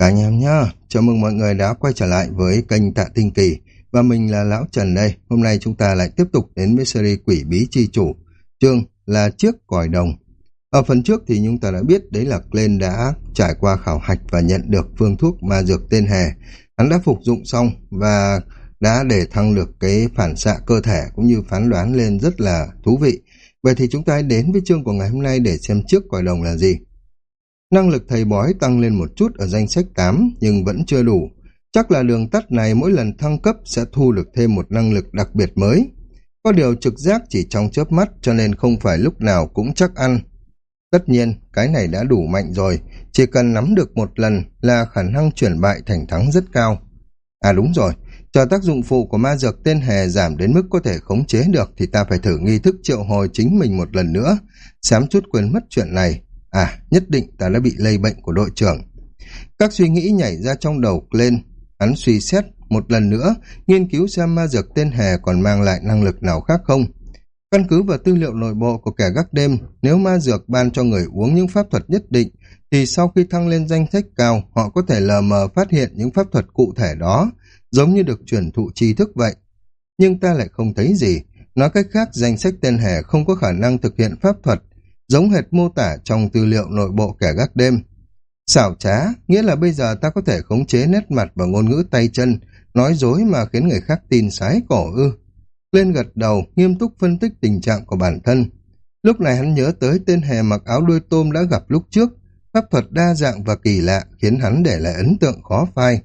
Cả anh em nhá, chào mừng mọi người đã quay trở lại với kênh Tạ Tinh Kỳ và mình là Lão Trần đây. Hôm nay chúng ta lại tiếp tục đến với series Quỷ Bí Chi Chủ, chương là Chiếc Còi Đồng. Ở phần trước thì chúng ta đã biết đấy là Glenn đã trải qua khảo hạch và nhận được phương thuốc ma dược tên Hề. Hắn đã phục dụng xong và đã để thăng được cái phản xạ cơ thể cũng như phán đoán lên rất là thú vị. Vậy thì chúng ta hãy đến với chương của ngày hôm nay để xem trước còi đồng là gì. Năng lực thầy bói tăng lên một chút ở danh sách 8 nhưng vẫn chưa đủ. Chắc là đường tắt này mỗi lần thăng cấp sẽ thu được thêm một năng lực đặc biệt mới. Có điều trực giác chỉ trong chớp mắt cho nên không phải lúc nào cũng chắc ăn. Tất nhiên, cái này đã đủ mạnh rồi, chỉ cần nắm được một lần là khả năng chuyển bại thành thắng rất cao. À đúng rồi, chờ tác dụng phụ của ma dược tên hề giảm đến mức có thể khống chế được thì ta phải thử nghi thức triệu hồi chính mình một lần nữa. Xám chút quên mất chuyện này, À, nhất định ta đã bị lây bệnh của đội trưởng. Các suy nghĩ nhảy ra trong đầu lên. Hắn suy xét một lần nữa, nghiên cứu xem ma dược tên hề còn mang lại năng lực nào khác không. Căn cứ vào tư liệu nội bộ của kẻ gác đêm, nếu ma dược ban cho người uống những pháp thuật nhất định, thì sau khi thăng lên danh sách cao, họ có thể lờ mờ phát hiện những pháp thuật cụ thể đó, giống như được truyền thụ tri thức vậy. Nhưng ta lại không thấy gì. Nói cách khác, danh sách tên hề không có khả năng thực hiện pháp thuật, giống hệt mô tả trong tư liệu nội bộ kẻ gác đêm. Xảo trá, nghĩa là bây giờ ta có thể khống chế nét mặt và ngôn ngữ tay chân, nói dối mà khiến người khác tin sái cổ ư. Lên gật đầu, nghiêm túc phân tích tình trạng của bản thân. Lúc này hắn nhớ tới tên hề mặc áo đuôi tôm đã gặp lúc trước, pháp thuật đa dạng và kỳ lạ khiến hắn để lại ấn tượng khó phai.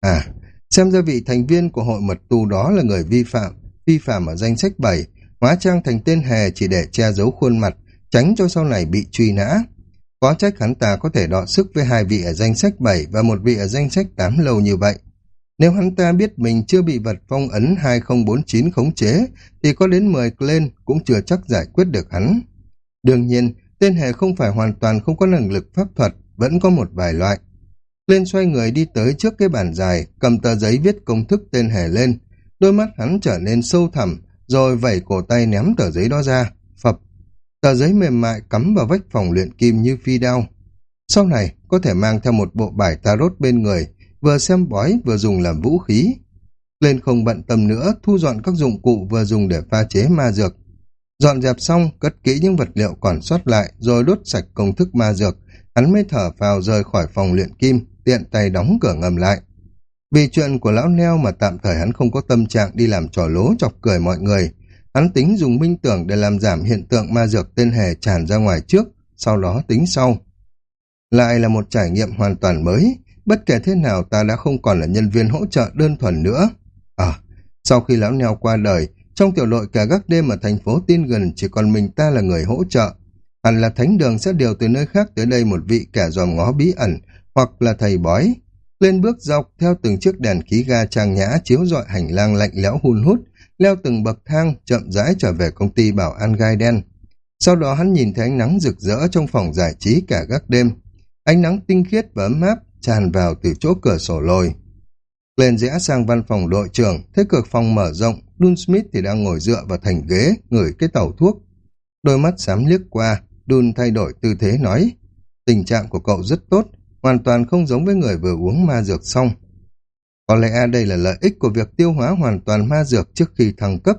À, xem ra vị thành viên của hội mật tu đó là người vi phạm, vi phạm ở danh sách 7, hóa trang thành tên hề chỉ để che giấu khuôn mặt, tránh cho sau này bị truy nã. Có trách hắn ta có thể đọ sức với hai vị ở danh sách 7 và một vị ở danh sách 8 lâu như vậy. Nếu hắn ta biết mình chưa bị vật phong ấn 2049 khống chế, thì có đến 10 lên cũng chưa chắc giải quyết được hắn. Đương nhiên, tên hề không phải hoàn toàn không có năng lực pháp thuật, vẫn có một vài loại. Lên xoay người đi tới trước cái bàn dài, cầm tờ giấy viết công thức tên hề lên. Đôi mắt hắn trở nên sâu thẳm, rồi vẩy cổ tay ném tờ giấy đó ra. Tờ giấy mềm mại cắm vào vách phòng luyện kim như phi đao. Sau này, có thể mang theo một bộ bài tarot bên người, vừa xem bói vừa dùng làm vũ khí. Lên không bận tâm nữa, thu dọn các dụng cụ vừa dùng để pha chế ma dược. Dọn dẹp xong, cất kỹ những vật liệu còn sót lại, rồi đốt sạch công thức ma dược. Hắn mới thở phào rời khỏi phòng luyện kim, tiện tay đóng cửa ngầm lại. Vì chuyện của lão neo mà tạm thời hắn không có tâm trạng đi làm trò lố chọc cười mọi người, Hắn tính dùng minh tưởng để làm giảm hiện tượng ma dược tên hề tràn ra ngoài trước, sau đó tính sau. Lại là một trải nghiệm hoàn toàn mới, bất kể thế nào ta đã không còn là nhân viên hỗ trợ đơn thuần nữa. À, sau khi lão neo qua đời, trong tiểu đội cả gác đêm ở thành phố tin gần chỉ còn mình ta là người hỗ trợ. Hẳn là thánh đường sẽ điều từ nơi khác tới đây một vị kẻ dòm ngó bí ẩn, hoặc là thầy bói. Lên bước dọc theo từng chiếc đèn khí ga trang nhã chiếu rọi hành lang lạnh lẽo hun hút, leo từng bậc thang, chậm rãi trở về công ty bảo an gai đen. Sau đó hắn nhìn thấy ánh nắng rực rỡ trong phòng giải trí cả gác đêm. Ánh nắng tinh khiết và ấm áp tràn vào từ chỗ cửa sổ lồi. Lên rẽ sang văn phòng đội trưởng, thấy cửa phòng mở rộng, Dun Smith thì đang ngồi dựa vào thành ghế, ngửi cái tàu thuốc. Đôi mắt xám liếc qua, Dun thay đổi tư thế nói, tình trạng của cậu rất tốt, hoàn toàn không giống với người vừa uống ma dược xong. Có lẽ đây là lợi ích của việc tiêu hóa hoàn toàn ma dược trước khi thăng cấp.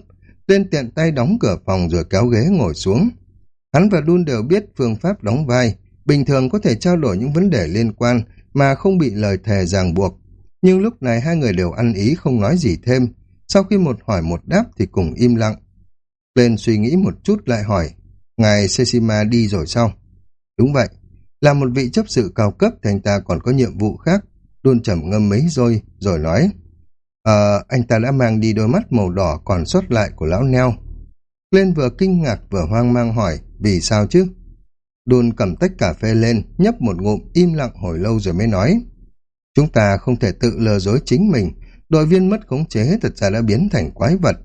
tên tiện tay đóng cửa phòng rồi kéo ghế ngồi xuống. Hắn và Đun đều biết phương pháp đóng vai, bình thường có thể trao đổi những vấn đề liên quan mà không bị lời thề ràng buộc. Nhưng lúc này hai người đều ăn ý không nói gì thêm. Sau khi một hỏi một đáp thì cùng im lặng. Lên suy nghĩ một chút lại hỏi, Ngài Sesima đi rồi sao? Đúng vậy, là một vị chấp sự cao cấp thì anh ta còn có nhiệm vụ khác Đôn trầm ngâm mấy rồi, rồi nói, Ờ, anh ta đã mang đi đôi mắt màu đỏ còn sót lại của lão neo. Lên vừa kinh ngạc vừa hoang mang hỏi, vì sao chứ? Đun cầm tách cà phê lên, nhấp một ngụm, im lặng hồi lâu rồi mới nói. Chúng ta không thể tự lừa dối chính mình. Đội viên mất khống chế thật ra đã biến thành quái vật.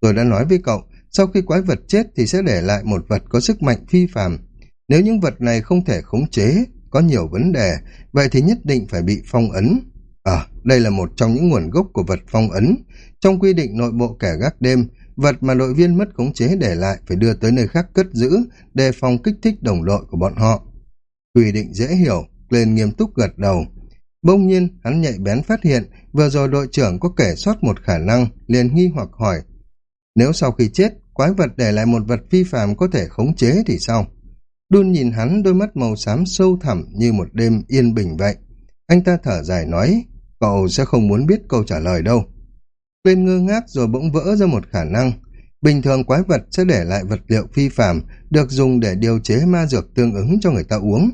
Tôi đã nói với cậu, sau khi quái vật chết thì sẽ để lại một vật có sức mạnh phi phàm. Nếu những vật này không thể khống chế, có nhiều vấn đề, vậy thì nhất định phải bị phong ấn. À, đây là một trong những nguồn gốc của vật phong ấn. Trong quy định nội bộ kẻ gác đêm, vật mà đội viên mất khống chế để lại phải đưa tới nơi khác cất giữ, đề phòng kích thích đồng đội của bọn họ. Quy định dễ hiểu, lên nghiêm túc gật đầu. Bỗng nhiên, hắn nhạy bén phát hiện, vừa rồi đội trưởng có kể sót một khả năng, liền nghi hoặc hỏi. Nếu sau khi chết, quái vật để lại một vật phi phàm có thể khống chế thì sao? Đun nhìn hắn đôi mắt màu xám sâu thẳm như một đêm yên bình vậy. Anh ta thở dài nói, cậu sẽ không muốn biết câu trả lời đâu. quên ngơ ngác rồi bỗng vỡ ra một khả năng. Bình thường quái vật sẽ để lại vật liệu phi phàm được dùng để điều chế ma dược tương ứng cho người ta uống.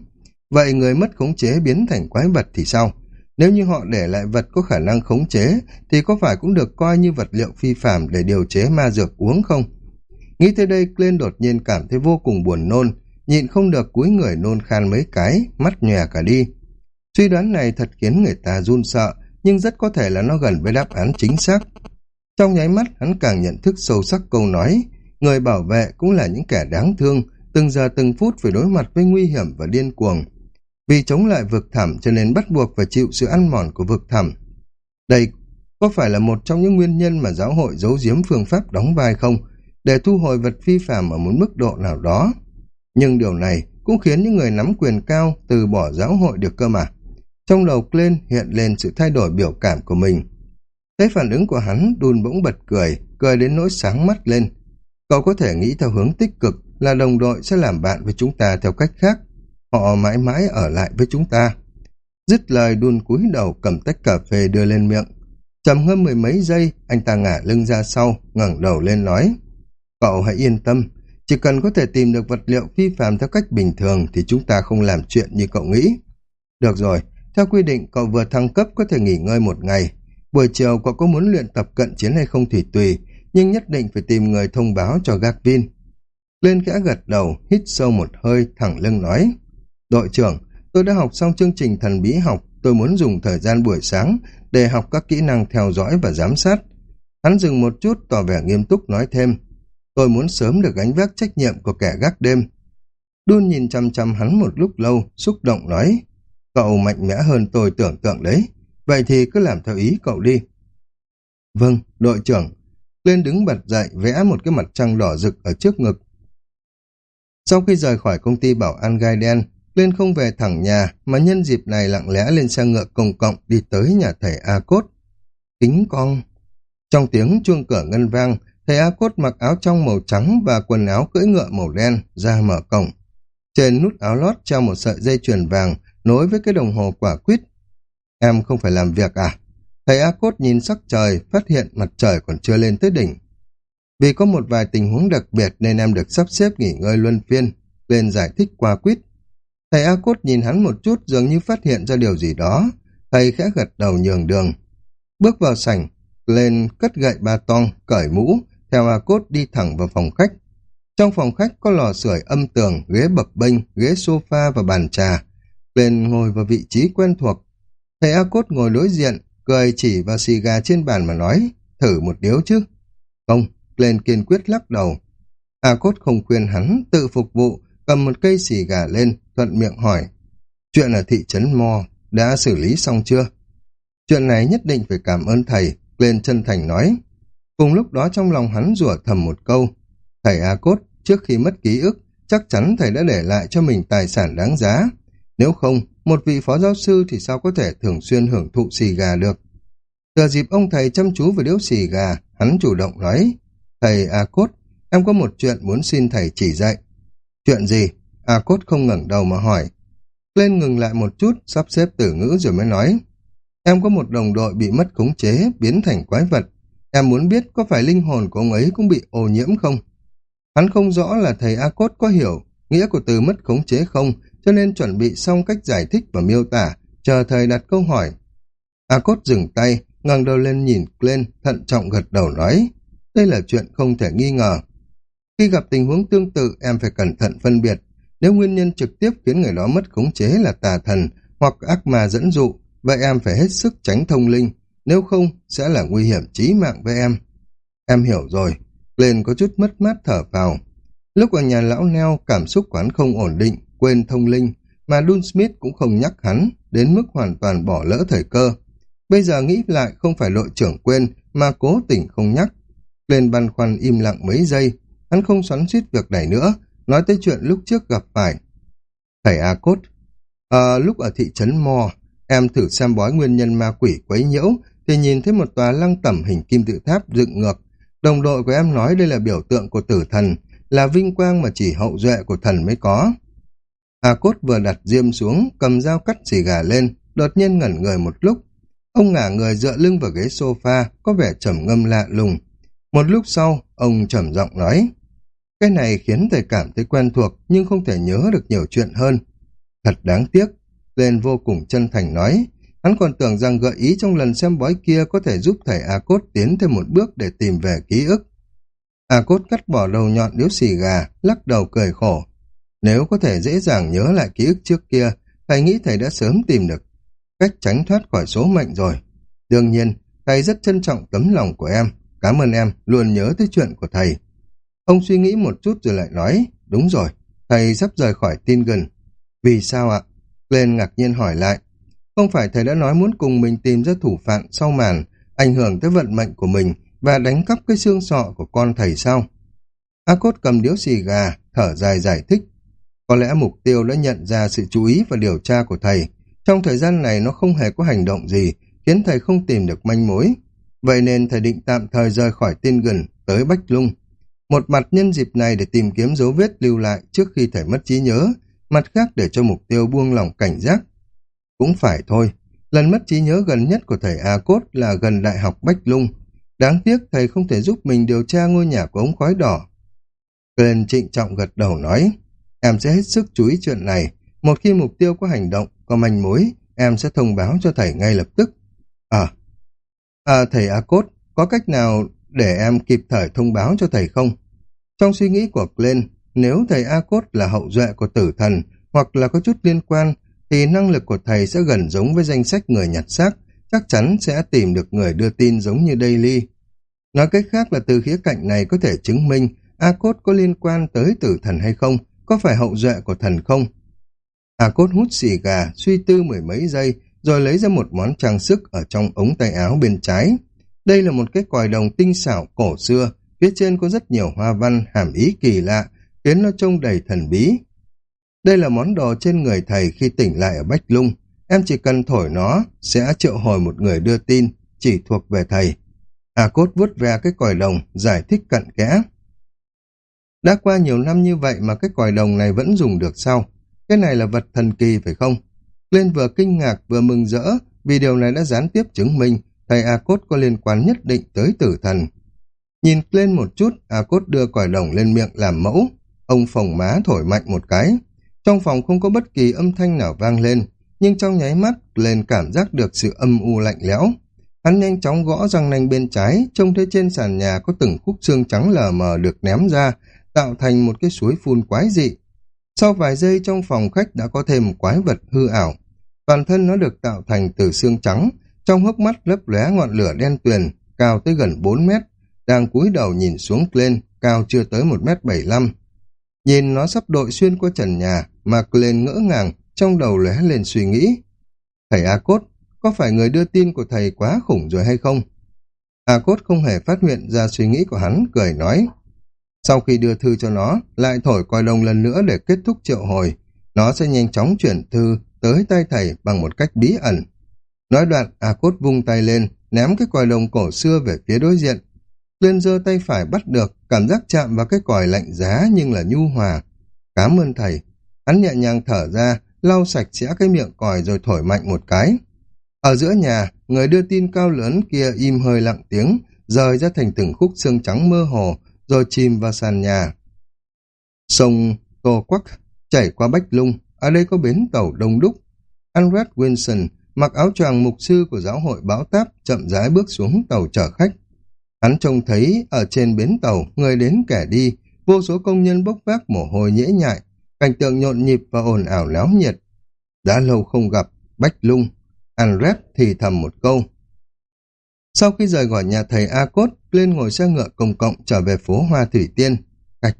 Vậy người mất khống chế biến thành quái vật thì sao? Nếu như họ để lại vật có khả năng khống chế, thì có phải cũng được coi như vật liệu phi phạm để điều chế ma dược uống không? Nghĩ tới đây, Glenn đột nhiên cảm thấy vô cùng buồn nôn, nhịn không được cúi người nôn khan mấy cái, mắt nhòe cả đi. Suy đoán này thật khiến người ta run sợ, nhưng rất có thể là nó gần với đáp án chính xác. Trong nháy mắt, hắn càng nhận thức sâu sắc câu nói, người bảo vệ cũng là những kẻ đáng thương, từng giờ từng phút phải đối mặt với nguy hiểm và điên cuồng. Vì chống lại vực thẳm cho nên bắt buộc phải chịu sự ăn mòn của vực thẳm. Đây có phải là một trong những nguyên nhân mà giáo hội giấu giếm phương pháp đóng vai không, để thu hồi vật phi phạm ở một mức độ nào đó? Nhưng điều này cũng khiến những người nắm quyền cao từ bỏ giáo hội được cơ mà. Trong đầu Glenn hiện lên sự thay đổi biểu cảm của mình. Thấy phản ứng của hắn, đun bỗng bật cười, cười đến nỗi sáng mắt lên. Cậu có thể nghĩ theo hướng tích cực là đồng đội sẽ làm bạn với chúng ta theo cách khác, họ mãi mãi ở lại với chúng ta. Dứt lời đun cúi đầu cầm tách cà phê đưa lên miệng. Trầm ngâm mười mấy giây, anh ta ngả lưng ra sau, ngẩng đầu lên nói. Cậu hãy yên tâm, chỉ cần có thể tìm được vật liệu phi phạm theo cách bình thường thì chúng ta không làm chuyện như cậu nghĩ. Được rồi, theo quy định cậu vừa thăng cấp có thể nghỉ ngơi một ngày. Buổi chiều cậu có muốn luyện tập cận chiến hay không thì tùy, nhưng nhất định phải tìm người thông báo cho Gavin. Lên khẽ gật đầu, hít sâu một hơi, thẳng lưng nói. Đội trưởng, tôi đã học xong chương trình thần bí học, tôi muốn dùng thời gian buổi sáng để học các kỹ năng theo dõi và giám sát. Hắn dừng một chút tỏ vẻ nghiêm túc nói thêm, tôi muốn sớm được gánh vác trách nhiệm của kẻ gác đêm. Đun nhìn chăm chăm hắn một lúc lâu, xúc động nói, cậu mạnh mẽ hơn tôi tưởng tượng đấy, vậy thì cứ làm theo ý cậu đi. Vâng, đội trưởng. Lên đứng bật dậy vẽ một cái mặt trăng đỏ rực ở trước ngực. Sau khi rời khỏi công ty bảo an gai đen, lên không về thẳng nhà, mà nhân dịp này lặng lẽ lên xe ngựa công cộng đi tới nhà thầy A Cốt. Kính con. Trong tiếng chuông cửa ngân vang, thầy A Cốt mặc áo trong màu trắng và quần áo cưỡi ngựa màu đen, ra mở cổng. Trên nút áo lót treo một sợi dây chuyền vàng, nối với cái đồng hồ quả quýt. Em không phải làm việc à? Thầy A Cốt nhìn sắc trời, phát hiện mặt trời còn chưa lên tới đỉnh. Vì có một vài tình huống đặc biệt nên em được sắp xếp nghỉ ngơi luân phiên, lên giải thích qua quýt. Thầy A Cốt nhìn hắn một chút dường như phát hiện ra điều gì đó. Thầy khẽ gật đầu nhường đường. Bước vào sảnh, lên cất gậy ba tong, cởi mũ, theo A Cốt đi thẳng vào phòng khách. Trong phòng khách có lò sưởi âm tường, ghế bập bênh, ghế sofa và bàn trà. Lên ngồi vào vị trí quen thuộc. Thầy A Cốt ngồi đối diện, cười chỉ vào xì gà trên bàn mà nói, thử một điếu chứ. Không, lên kiên quyết lắc đầu. A Cốt không khuyên hắn, tự phục vụ, cầm một cây xì gà lên, thuận miệng hỏi. Chuyện ở thị trấn Mo đã xử lý xong chưa? Chuyện này nhất định phải cảm ơn thầy, lên chân thành nói. Cùng lúc đó trong lòng hắn rủa thầm một câu. Thầy A Cốt, trước khi mất ký ức, chắc chắn thầy đã để lại cho mình tài sản đáng giá. Nếu không, một vị phó giáo sư thì sao có thể thường xuyên hưởng thụ xì gà được. giờ dịp ông thầy chăm chú vào điếu xì gà, hắn chủ động nói, Thầy A Cốt, em có một chuyện muốn xin thầy chỉ dạy. Chuyện gì? A Cốt không ngẩng đầu mà hỏi. Lên ngừng lại một chút, sắp xếp từ ngữ rồi mới nói. Em có một đồng đội bị mất khống chế, biến thành quái vật. Em muốn biết có phải linh hồn của ông ấy cũng bị ô nhiễm không? Hắn không rõ là thầy A Cốt có hiểu nghĩa của từ mất khống chế không, cho nên chuẩn bị xong cách giải thích và miêu tả, chờ thầy đặt câu hỏi. A Cốt dừng tay, ngẩng đầu lên nhìn lên, thận trọng gật đầu nói. Đây là chuyện không thể nghi ngờ. Khi gặp tình huống tương tự, em phải cẩn thận phân biệt. Nếu nguyên nhân trực tiếp khiến người đó mất khống chế là tà thần hoặc ác ma dẫn dụ, vậy em phải hết sức tránh thông linh. Nếu không, sẽ là nguy hiểm chí mạng với em. Em hiểu rồi. Lên có chút mất mát thở vào. Lúc ở nhà lão neo, cảm xúc quán không ổn định, quên thông linh, mà Dun Smith cũng không nhắc hắn, đến mức hoàn toàn bỏ lỡ thời cơ. Bây giờ nghĩ lại không phải đội trưởng quên, mà cố tình không nhắc. Lên băn khoăn im lặng mấy giây, hắn không xoắn suýt việc này nữa, nói tới chuyện lúc trước gặp phải. Thầy A Cốt, à, ờ, lúc ở thị trấn Mo, Em thử xem bói nguyên nhân ma quỷ quấy nhiễu, thì nhìn thấy một tòa lăng tẩm hình kim tự tháp dựng ngược. Đồng đội của em nói đây là biểu tượng của tử thần, là vinh quang mà chỉ hậu duệ của thần mới có. A Cốt vừa đặt diêm xuống, cầm dao cắt xì gà lên, đột nhiên ngẩn người một lúc. Ông ngả người dựa lưng vào ghế sofa, có vẻ trầm ngâm lạ lùng. Một lúc sau, ông trầm giọng nói, cái này khiến thầy cảm thấy quen thuộc nhưng không thể nhớ được nhiều chuyện hơn. Thật đáng tiếc, lên vô cùng chân thành nói, hắn còn tưởng rằng gợi ý trong lần xem bói kia có thể giúp thầy A Cốt tiến thêm một bước để tìm về ký ức. A Cốt cắt bỏ đầu nhọn điếu xì gà, lắc đầu cười khổ. Nếu có thể dễ dàng nhớ lại ký ức trước kia, thầy nghĩ thầy đã sớm tìm được cách tránh thoát khỏi số mệnh rồi. Đương nhiên, thầy rất trân trọng tấm lòng của em. Cảm ơn em, luôn nhớ tới chuyện của thầy. Ông suy nghĩ một chút rồi lại nói, đúng rồi, thầy sắp rời khỏi tin gần. Vì sao ạ? Lên ngạc nhiên hỏi lại. Không phải thầy đã nói muốn cùng mình tìm ra thủ phạm sau màn, ảnh hưởng tới vận mệnh của mình và đánh cắp cái xương sọ của con thầy sao? A Cốt cầm điếu xì gà, thở dài giải thích. Có lẽ mục tiêu đã nhận ra sự chú ý và điều tra của thầy. Trong thời gian này nó không hề có hành động gì, khiến thầy không tìm được manh mối. Vậy nên thầy định tạm thời rời khỏi tin gần tới Bách Lung. Một mặt nhân dịp này để tìm kiếm dấu vết lưu lại trước khi thầy mất trí nhớ, mặt khác để cho mục tiêu buông lòng cảnh giác. Cũng phải thôi, lần mất trí nhớ gần nhất của thầy A Cốt là gần Đại học Bách Lung. Đáng tiếc thầy không thể giúp mình điều tra ngôi nhà của ống khói đỏ. Glenn trịnh trọng gật đầu nói, em sẽ hết sức chú ý chuyện này. Một khi mục tiêu có hành động, có manh mối, em sẽ thông báo cho thầy ngay lập tức. À, à thầy A Cốt, có cách nào để em kịp thời thông báo cho thầy không? Trong suy nghĩ của Glenn, nếu thầy A Cốt là hậu duệ của tử thần hoặc là có chút liên quan, thì năng lực của thầy sẽ gần giống với danh sách người nhặt xác, chắc chắn sẽ tìm được người đưa tin giống như Daily. Nói cách khác là từ khía cạnh này có thể chứng minh A Cốt có liên quan tới tử thần hay không, có phải hậu duệ của thần không? A Cốt hút xì gà, suy tư mười mấy giây, rồi lấy ra một món trang sức ở trong ống tay áo bên trái. Đây là một cái còi đồng tinh xảo cổ xưa, phía trên có rất nhiều hoa văn, hàm ý kỳ lạ, khiến nó trông đầy thần bí. Đây là món đồ trên người thầy khi tỉnh lại ở Bách Lung. Em chỉ cần thổi nó, sẽ triệu hồi một người đưa tin, chỉ thuộc về thầy. A Cốt vuốt ve cái còi đồng, giải thích cận kẽ. Đã qua nhiều năm như vậy mà cái còi đồng này vẫn dùng được sao? Cái này là vật thần kỳ phải không? Lên vừa kinh ngạc vừa mừng rỡ vì điều này đã gián tiếp chứng minh thầy A Cốt có liên quan nhất định tới tử thần. Nhìn lên một chút, A Cốt đưa còi đồng lên miệng làm mẫu. Ông phồng má thổi mạnh một cái. Trong phòng không có bất kỳ âm thanh nào vang lên, nhưng trong nháy mắt lên cảm giác được sự âm u lạnh lẽo. Hắn nhanh chóng gõ răng nanh bên trái, trông thấy trên sàn nhà có từng khúc xương trắng lờ mờ được ném ra, tạo thành một cái suối phun quái dị. Sau vài giây trong phòng khách đã có thêm quái vật hư ảo. Toàn thân nó được tạo thành từ xương trắng, trong hốc mắt lấp lóe ngọn lửa đen tuyền, cao tới gần 4 mét, đang cúi đầu nhìn xuống lên, cao chưa tới 1 mét 75. Nhìn nó sắp đội xuyên qua trần nhà, mà lên ngỡ ngàng, trong đầu lóe lên suy nghĩ. Thầy A Cốt, có phải người đưa tin của thầy quá khủng rồi hay không? A Cốt không hề phát hiện ra suy nghĩ của hắn, cười nói. Sau khi đưa thư cho nó, lại thổi coi đồng lần nữa để kết thúc triệu hồi. Nó sẽ nhanh chóng chuyển thư tới tay thầy bằng một cách bí ẩn. Nói đoạn, A Cốt vung tay lên, ném cái coi đồng cổ xưa về phía đối diện. Lên giơ tay phải bắt được, cảm giác chạm vào cái còi lạnh giá nhưng là nhu hòa. Cảm ơn thầy. Hắn nhẹ nhàng thở ra, lau sạch sẽ cái miệng còi rồi thổi mạnh một cái. Ở giữa nhà, người đưa tin cao lớn kia im hơi lặng tiếng, rời ra thành từng khúc xương trắng mơ hồ, rồi chìm vào sàn nhà. Sông Tô Quắc chảy qua Bách Lung, ở đây có bến tàu đông đúc. Andret Wilson mặc áo choàng mục sư của giáo hội báo táp chậm rãi bước xuống tàu chở khách. Hắn trông thấy ở trên bến tàu, người đến kẻ đi, vô số công nhân bốc vác mồ hôi nhễ nhại, cảnh tượng nhộn nhịp và ồn ào náo nhiệt. Đã lâu không gặp, Bách Lung, Andret thì thầm một câu. Sau khi rời khỏi nhà thầy A Cốt, lên ngồi xe ngựa công cộng trở về phố Hoa Thủy Tiên. Cạch,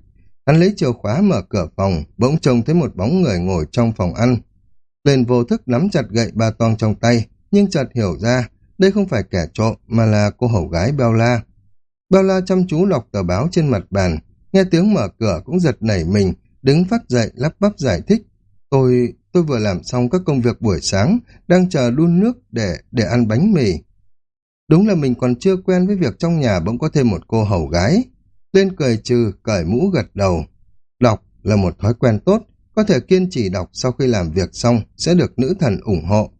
hắn lấy chìa khóa mở cửa phòng, bỗng trông thấy một bóng người ngồi trong phòng ăn. Lên vô thức nắm chặt gậy ba toang trong tay, nhưng chợt hiểu ra, đây không phải kẻ trộm mà là cô hầu gái Bella. Bella chăm chú lọc tờ báo trên mặt bàn, nghe tiếng mở cửa cũng giật nảy mình, đứng phát dậy lắp bắp giải thích. Tôi, tôi vừa làm xong các công việc buổi sáng, đang chờ đun nước để để ăn bánh mì. Đúng là mình còn chưa quen với việc trong nhà bỗng có thêm một cô hầu gái. Lên cười trừ, cởi mũ gật đầu. Đọc là một thói quen tốt, có thể kiên trì đọc sau khi làm việc xong sẽ được nữ thần ủng hộ.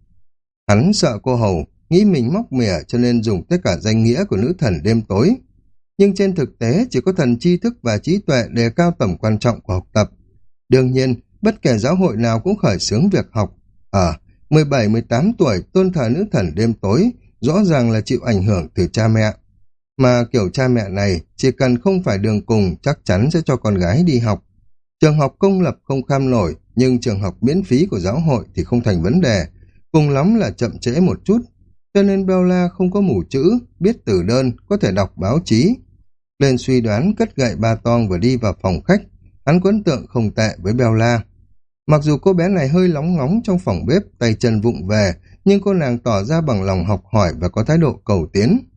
Hắn sợ cô hầu, nghĩ mình móc mỉa cho nên dùng tất cả danh nghĩa của nữ thần đêm tối. Nhưng trên thực tế chỉ có thần tri thức và trí tuệ đề cao tầm quan trọng của học tập. Đương nhiên, bất kể giáo hội nào cũng khởi xướng việc học. À, Ở 17-18 tuổi tôn thờ nữ thần đêm tối rõ ràng là chịu ảnh hưởng từ cha mẹ. Mà kiểu cha mẹ này chỉ cần không phải đường cùng chắc chắn sẽ cho con gái đi học. Trường học công lập không kham nổi, nhưng trường học miễn phí của giáo hội thì không thành vấn đề, cùng lắm là chậm trễ một chút. Cho nên Bella không có mù chữ, biết từ đơn, có thể đọc báo chí. Lên suy đoán cất gậy ba tong và đi vào phòng khách, hắn có ấn tượng không tệ với Bella. Mặc dù cô bé này hơi lóng ngóng trong phòng bếp, tay chân vụng về, nhưng cô nàng tỏ ra bằng lòng học hỏi và có thái độ cầu tiến.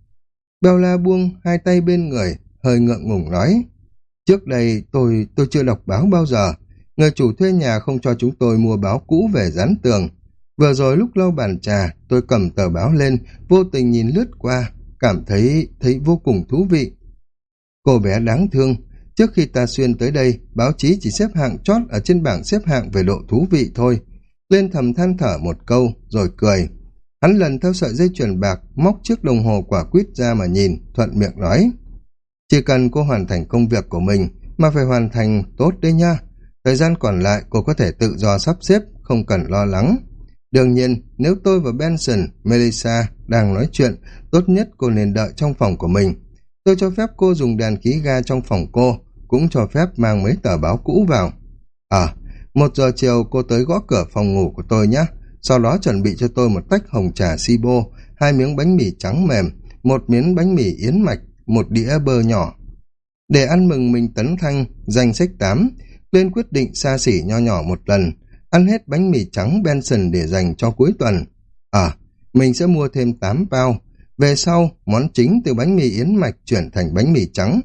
Bella buông hai tay bên người, hơi ngượng ngùng nói. Trước đây tôi tôi chưa đọc báo bao giờ. Người chủ thuê nhà không cho chúng tôi mua báo cũ về dán tường. Vừa rồi lúc lau bàn trà, tôi cầm tờ báo lên, vô tình nhìn lướt qua, cảm thấy thấy vô cùng thú vị. Cô bé đáng thương, trước khi ta xuyên tới đây, báo chí chỉ xếp hạng chót ở trên bảng xếp hạng về độ thú vị thôi. Lên thầm than thở một câu, rồi cười. Hắn lần theo sợi dây chuyền bạc, móc chiếc đồng hồ quả quýt ra mà nhìn, thuận miệng nói. Chỉ cần cô hoàn thành công việc của mình, mà phải hoàn thành tốt đấy nha. Thời gian còn lại cô có thể tự do sắp xếp, không cần lo lắng. Đương nhiên, nếu tôi và Benson, Melissa đang nói chuyện, tốt nhất cô nên đợi trong phòng của mình. Tôi cho phép cô dùng đèn khí ga trong phòng cô, cũng cho phép mang mấy tờ báo cũ vào. À, một giờ chiều cô tới gõ cửa phòng ngủ của tôi nhé. Sau đó chuẩn bị cho tôi một tách hồng trà Sibo, hai miếng bánh mì trắng mềm, một miếng bánh mì yến mạch, một đĩa bơ nhỏ. Để ăn mừng mình tấn thăng, danh sách 8, lên quyết định xa xỉ nho nhỏ một lần, ăn hết bánh mì trắng Benson để dành cho cuối tuần. À, mình sẽ mua thêm 8 bao. Về sau, món chính từ bánh mì yến mạch chuyển thành bánh mì trắng.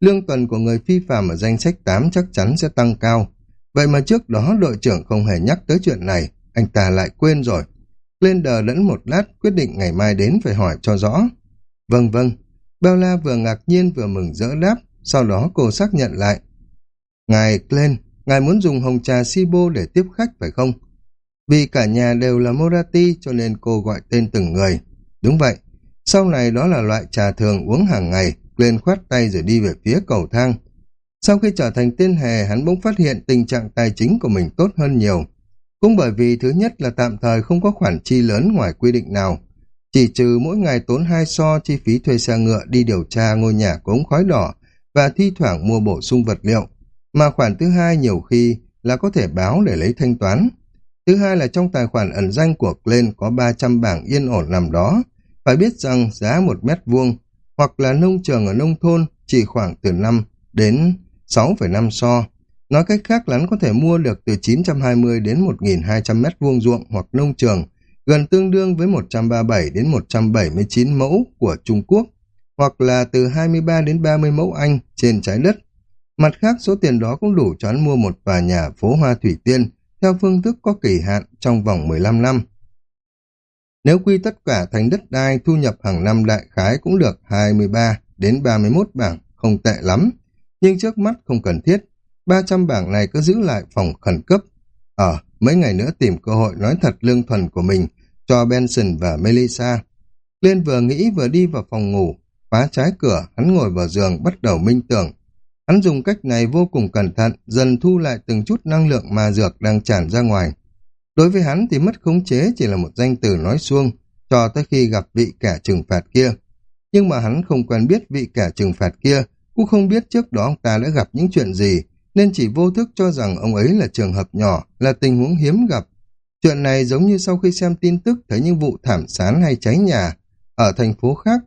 Lương tuần của người phi phạm ở danh sách 8 chắc chắn sẽ tăng cao. Vậy mà trước đó đội trưởng không hề nhắc tới chuyện này, anh ta lại quên rồi. Lên đờ lẫn một lát, quyết định ngày mai đến phải hỏi cho rõ. Vâng vâng, Bella vừa ngạc nhiên vừa mừng rỡ đáp, sau đó cô xác nhận lại. Ngài Glenn, ngài muốn dùng hồng trà Sibo để tiếp khách phải không? Vì cả nhà đều là Morati cho nên cô gọi tên từng người. Đúng vậy, sau này đó là loại trà thường uống hàng ngày, lên khoát tay rồi đi về phía cầu thang. Sau khi trở thành tên hề, hắn bỗng phát hiện tình trạng tài chính của mình tốt hơn nhiều. Cũng bởi vì thứ nhất là tạm thời không có khoản chi lớn ngoài quy định nào. Chỉ trừ mỗi ngày tốn hai so chi phí thuê xe ngựa đi điều tra ngôi nhà của ống khói đỏ và thi thoảng mua bổ sung vật liệu. Mà khoản thứ hai nhiều khi là có thể báo để lấy thanh toán. Thứ hai là trong tài khoản ẩn danh của Glenn có 300 bảng yên ổn nằm đó. Phải biết rằng giá một mét vuông hoặc là nông trường ở nông thôn chỉ khoảng từ 5 đến 6,5 so. Nói cách khác là có thể mua được từ 920 đến 1.200 mét vuông ruộng hoặc nông trường, gần tương đương với 137 đến 179 mẫu của Trung Quốc, hoặc là từ 23 đến 30 mẫu Anh trên trái đất. Mặt khác, số tiền đó cũng đủ cho hắn mua một tòa nhà phố Hoa Thủy Tiên theo phương thức có kỳ hạn trong vòng 15 năm. Nếu quy tất cả thành đất đai thu nhập hàng năm đại khái cũng được 23 đến 31 bảng, không tệ lắm. Nhưng trước mắt không cần thiết, 300 bảng này cứ giữ lại phòng khẩn cấp. Ở, ờ, mấy ngày nữa tìm cơ hội nói thật lương thuần của mình cho Benson và Melissa. Liên vừa nghĩ vừa đi vào phòng ngủ, phá trái cửa, hắn ngồi vào giường bắt đầu minh tưởng. Hắn dùng cách này vô cùng cẩn thận, dần thu lại từng chút năng lượng ma dược đang tràn ra ngoài. Đối với hắn thì mất khống chế chỉ là một danh từ nói xuông, cho tới khi gặp vị kẻ trừng phạt kia. Nhưng mà hắn không quen biết vị kẻ trừng phạt kia, cũng không biết trước đó ông ta đã gặp những chuyện gì, nên chỉ vô thức cho rằng ông ấy là trường hợp nhỏ, là tình huống hiếm gặp. Chuyện này giống như sau khi xem tin tức thấy những vụ thảm sán hay cháy nhà ở thành phố khác.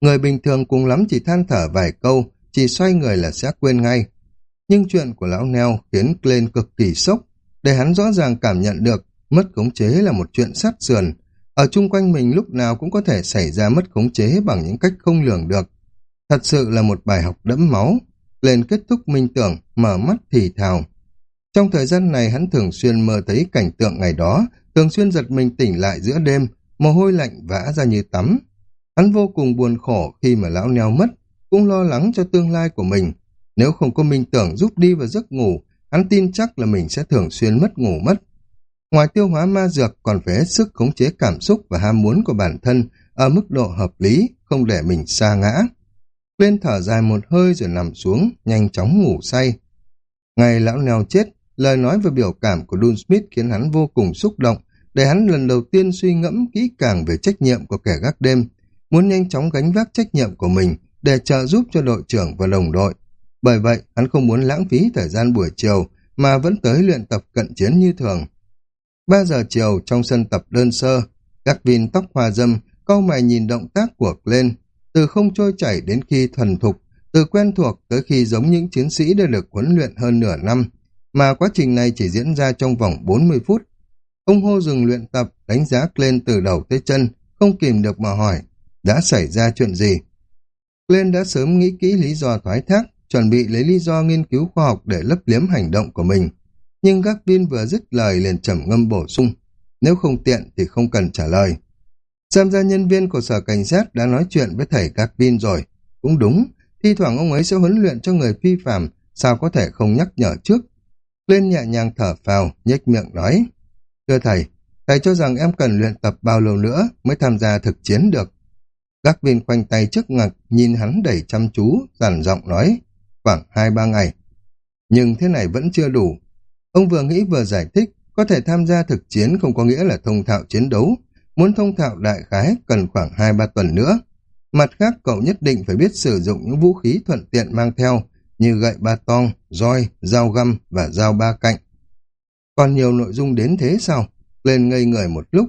Người bình thường cùng lắm chỉ than thở vài câu, chỉ xoay người là sẽ quên ngay. Nhưng chuyện của lão Neo khiến Glenn cực kỳ sốc, để hắn rõ ràng cảm nhận được mất khống chế là một chuyện sát sườn. Ở chung quanh mình lúc nào cũng có thể xảy ra mất khống chế bằng những cách không lường được. Thật sự là một bài học đẫm máu. Lên kết thúc minh tưởng, mở mắt thì thào. Trong thời gian này hắn thường xuyên mơ thấy cảnh tượng ngày đó, thường xuyên giật mình tỉnh lại giữa đêm, mồ hôi lạnh vã ra như tắm. Hắn vô cùng buồn khổ khi mà lão neo mất, cũng lo lắng cho tương lai của mình. Nếu không có minh tưởng giúp đi vào giấc ngủ, hắn tin chắc là mình sẽ thường xuyên mất ngủ mất. Ngoài tiêu hóa ma dược còn phải hết sức khống chế cảm xúc và ham muốn của bản thân ở mức độ hợp lý, không để mình xa ngã. Lên thở dài một hơi rồi nằm xuống, nhanh chóng ngủ say. Ngày lão nèo chết, lời nói và biểu cảm của Dun Smith khiến hắn vô cùng xúc động, để hắn lần đầu tiên suy ngẫm kỹ càng về trách nhiệm của kẻ gác đêm, muốn nhanh chóng gánh vác trách nhiệm của mình để trợ giúp cho đội trưởng và đồng đội. Bởi vậy, hắn không muốn lãng phí thời gian buổi chiều mà vẫn tới luyện tập cận chiến như thường. 3 giờ chiều trong sân tập đơn sơ, các viên tóc hoa dâm, câu mày nhìn động tác của Glenn, từ không trôi chảy đến khi thuần thục, từ quen thuộc tới khi giống những chiến sĩ đã được huấn luyện hơn nửa năm, mà quá trình này chỉ diễn ra trong vòng 40 phút. Ông hô dừng luyện tập, đánh giá Glenn từ đầu tới chân, không kìm được mà hỏi, đã xảy ra chuyện gì? Glenn đã sớm nghĩ kỹ lý do thoái thác, chuẩn bị lấy lý do nghiên cứu khoa học để lấp liếm hành động của mình. Nhưng các viên vừa dứt lời liền trầm ngâm bổ sung. Nếu không tiện thì không cần trả lời. Xem ra nhân viên của sở cảnh sát đã nói chuyện với thầy các viên rồi. Cũng đúng, thi thoảng ông ấy sẽ huấn luyện cho người phi phạm, sao có thể không nhắc nhở trước. Lên nhẹ nhàng thở phào, nhếch miệng nói. Thưa thầy, thầy cho rằng em cần luyện tập bao lâu nữa mới tham gia thực chiến được. Gác viên khoanh tay trước ngực nhìn hắn đầy chăm chú, giản giọng nói, khoảng hai ba ngày. Nhưng thế này vẫn chưa đủ. Ông vừa nghĩ vừa giải thích, có thể tham gia thực chiến không có nghĩa là thông thạo chiến đấu. Muốn thông thạo đại khái cần khoảng hai ba tuần nữa. Mặt khác cậu nhất định phải biết sử dụng những vũ khí thuận tiện mang theo như gậy ba tong, roi, dao găm và dao ba cạnh. Còn nhiều nội dung đến thế sao? Lên ngây người một lúc.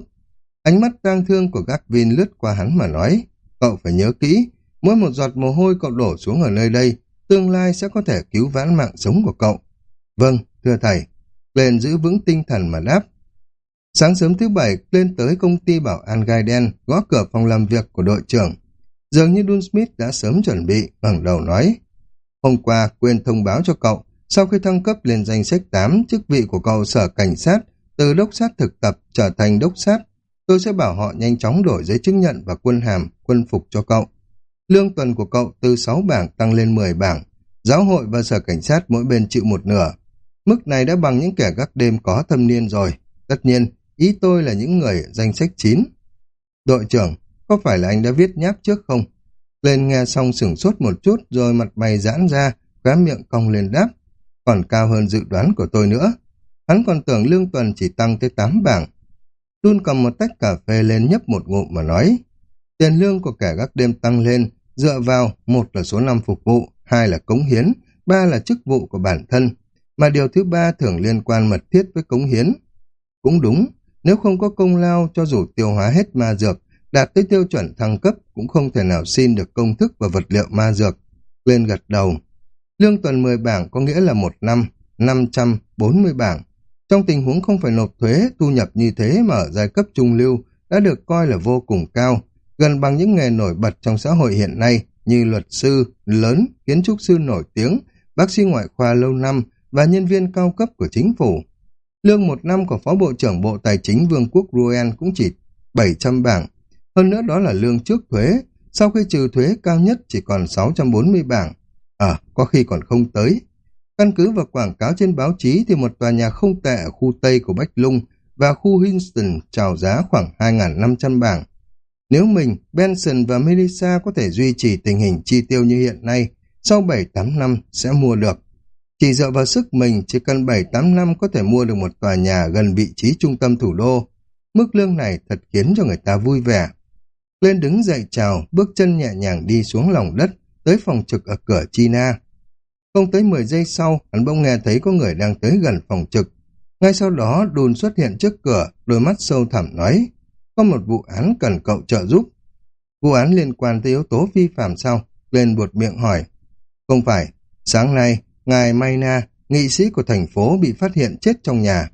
Ánh mắt tang thương của gác lướt qua hắn mà nói. Cậu phải nhớ kỹ, mỗi một giọt mồ hôi cậu đổ xuống ở nơi đây, tương lai sẽ có thể cứu vãn mạng sống của cậu. Vâng, thưa thầy. Lên giữ vững tinh thần mà đáp. Sáng sớm thứ bảy, lên tới công ty bảo an gai đen, gõ cửa phòng làm việc của đội trưởng. Dường như Dun Smith đã sớm chuẩn bị, ngẩng đầu nói. Hôm qua quên thông báo cho cậu, sau khi thăng cấp lên danh sách 8, chức vị của cậu sở cảnh sát, từ đốc sát thực tập trở thành đốc sát, tôi sẽ bảo họ nhanh chóng đổi giấy chứng nhận và quân hàm, quân phục cho cậu. Lương tuần của cậu từ 6 bảng tăng lên 10 bảng, giáo hội và sở cảnh sát mỗi bên chịu một nửa. Mức này đã bằng những kẻ gác đêm có thâm niên rồi. Tất nhiên, ý tôi là những người danh sách 9. Đội trưởng, có phải là anh đã viết nháp trước không? Lên nghe xong sửng sốt một chút rồi mặt mày giãn ra, khóe miệng cong lên đáp. Còn cao hơn dự đoán của tôi nữa. Hắn còn tưởng lương tuần chỉ tăng tới 8 bảng. Đun cầm một tách cà phê lên nhấp một ngụm mà nói. Tiền lương của kẻ gác đêm tăng lên, dựa vào một là số năm phục vụ, hai là cống hiến, ba là chức vụ của bản thân, mà điều thứ ba thường liên quan mật thiết với cống hiến. Cũng đúng, nếu không có công lao cho dù tiêu hóa hết ma dược, đạt tới tiêu chuẩn thăng cấp cũng không thể nào xin được công thức và vật liệu ma dược. Lên gật đầu. Lương tuần 10 bảng có nghĩa là một năm, 540 bảng. Trong tình huống không phải nộp thuế, thu nhập như thế mà ở giai cấp trung lưu đã được coi là vô cùng cao, gần bằng những nghề nổi bật trong xã hội hiện nay như luật sư, lớn, kiến trúc sư nổi tiếng, bác sĩ ngoại khoa lâu năm và nhân viên cao cấp của chính phủ. Lương một năm của Phó Bộ trưởng Bộ Tài chính Vương quốc Ruel cũng chỉ 700 bảng. Hơn nữa đó là lương trước thuế, sau khi trừ thuế cao nhất chỉ còn 640 bảng. À, có khi còn không tới. Căn cứ vào quảng cáo trên báo chí thì một tòa nhà không tệ ở khu Tây của Bách Lung và khu Houston chào giá khoảng 2.500 bảng. Nếu mình, Benson và Melissa có thể duy trì tình hình chi tiêu như hiện nay, sau 7-8 năm sẽ mua được. Chỉ dựa vào sức mình, chỉ cần 7-8 năm có thể mua được một tòa nhà gần vị trí trung tâm thủ đô. Mức lương này thật khiến cho người ta vui vẻ. Lên đứng dậy chào, bước chân nhẹ nhàng đi xuống lòng đất, tới phòng trực ở cửa China. Không tới 10 giây sau, hắn bỗng nghe thấy có người đang tới gần phòng trực. Ngay sau đó, đùn xuất hiện trước cửa, đôi mắt sâu thẳm nói, có một vụ án cần cậu trợ giúp. Vụ án liên quan tới yếu tố vi phạm sao? Lên buột miệng hỏi. Không phải, sáng nay, ngài Mayna, nghị sĩ của thành phố bị phát hiện chết trong nhà.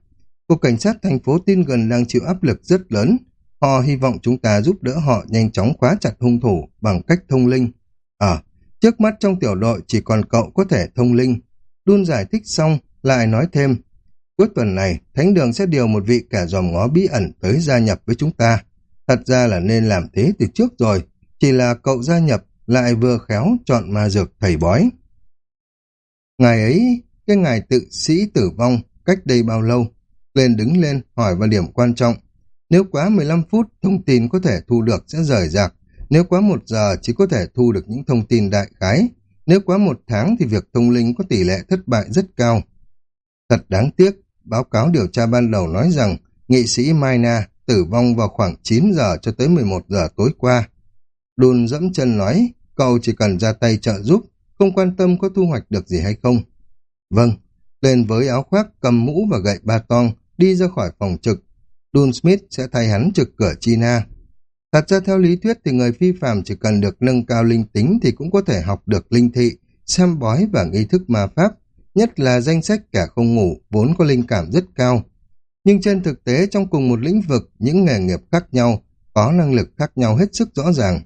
Cục cảnh sát thành phố tin gần đang chịu áp lực rất lớn. Họ hy vọng chúng ta giúp đỡ họ nhanh chóng khóa chặt hung thủ bằng cách thông linh. Ờ, trước mắt trong tiểu đội chỉ còn cậu có thể thông linh. Đun giải thích xong, lại nói thêm, Cuối tuần này, Thánh Đường sẽ điều một vị kẻ dòm ngó bí ẩn tới gia nhập với chúng ta. Thật ra là nên làm thế từ trước rồi, chỉ là cậu gia nhập lại vừa khéo chọn ma dược thầy bói. Ngày ấy, cái ngày tự sĩ tử vong cách đây bao lâu? Lên đứng lên hỏi vào điểm quan trọng. Nếu quá 15 phút, thông tin có thể thu được sẽ rời rạc. Nếu quá một giờ, chỉ có thể thu được những thông tin đại khái. Nếu quá một tháng thì việc thông linh có tỷ lệ thất bại rất cao. Thật đáng tiếc, báo cáo điều tra ban đầu nói rằng nghị sĩ Maina tử vong vào khoảng 9 giờ cho tới 11 giờ tối qua. Đùn dẫm chân nói, cậu chỉ cần ra tay trợ giúp, không quan tâm có thu hoạch được gì hay không. Vâng, lên với áo khoác, cầm mũ và gậy ba tong, đi ra khỏi phòng trực. Dun Smith sẽ thay hắn trực cửa China. Thật ra theo lý thuyết thì người phi phạm chỉ cần được nâng cao linh tính thì cũng có thể học được linh thị, xem bói và nghi thức ma pháp, nhất là danh sách kẻ không ngủ vốn có linh cảm rất cao. Nhưng trên thực tế trong cùng một lĩnh vực, những nghề nghiệp khác nhau, có năng lực khác nhau hết sức rõ ràng.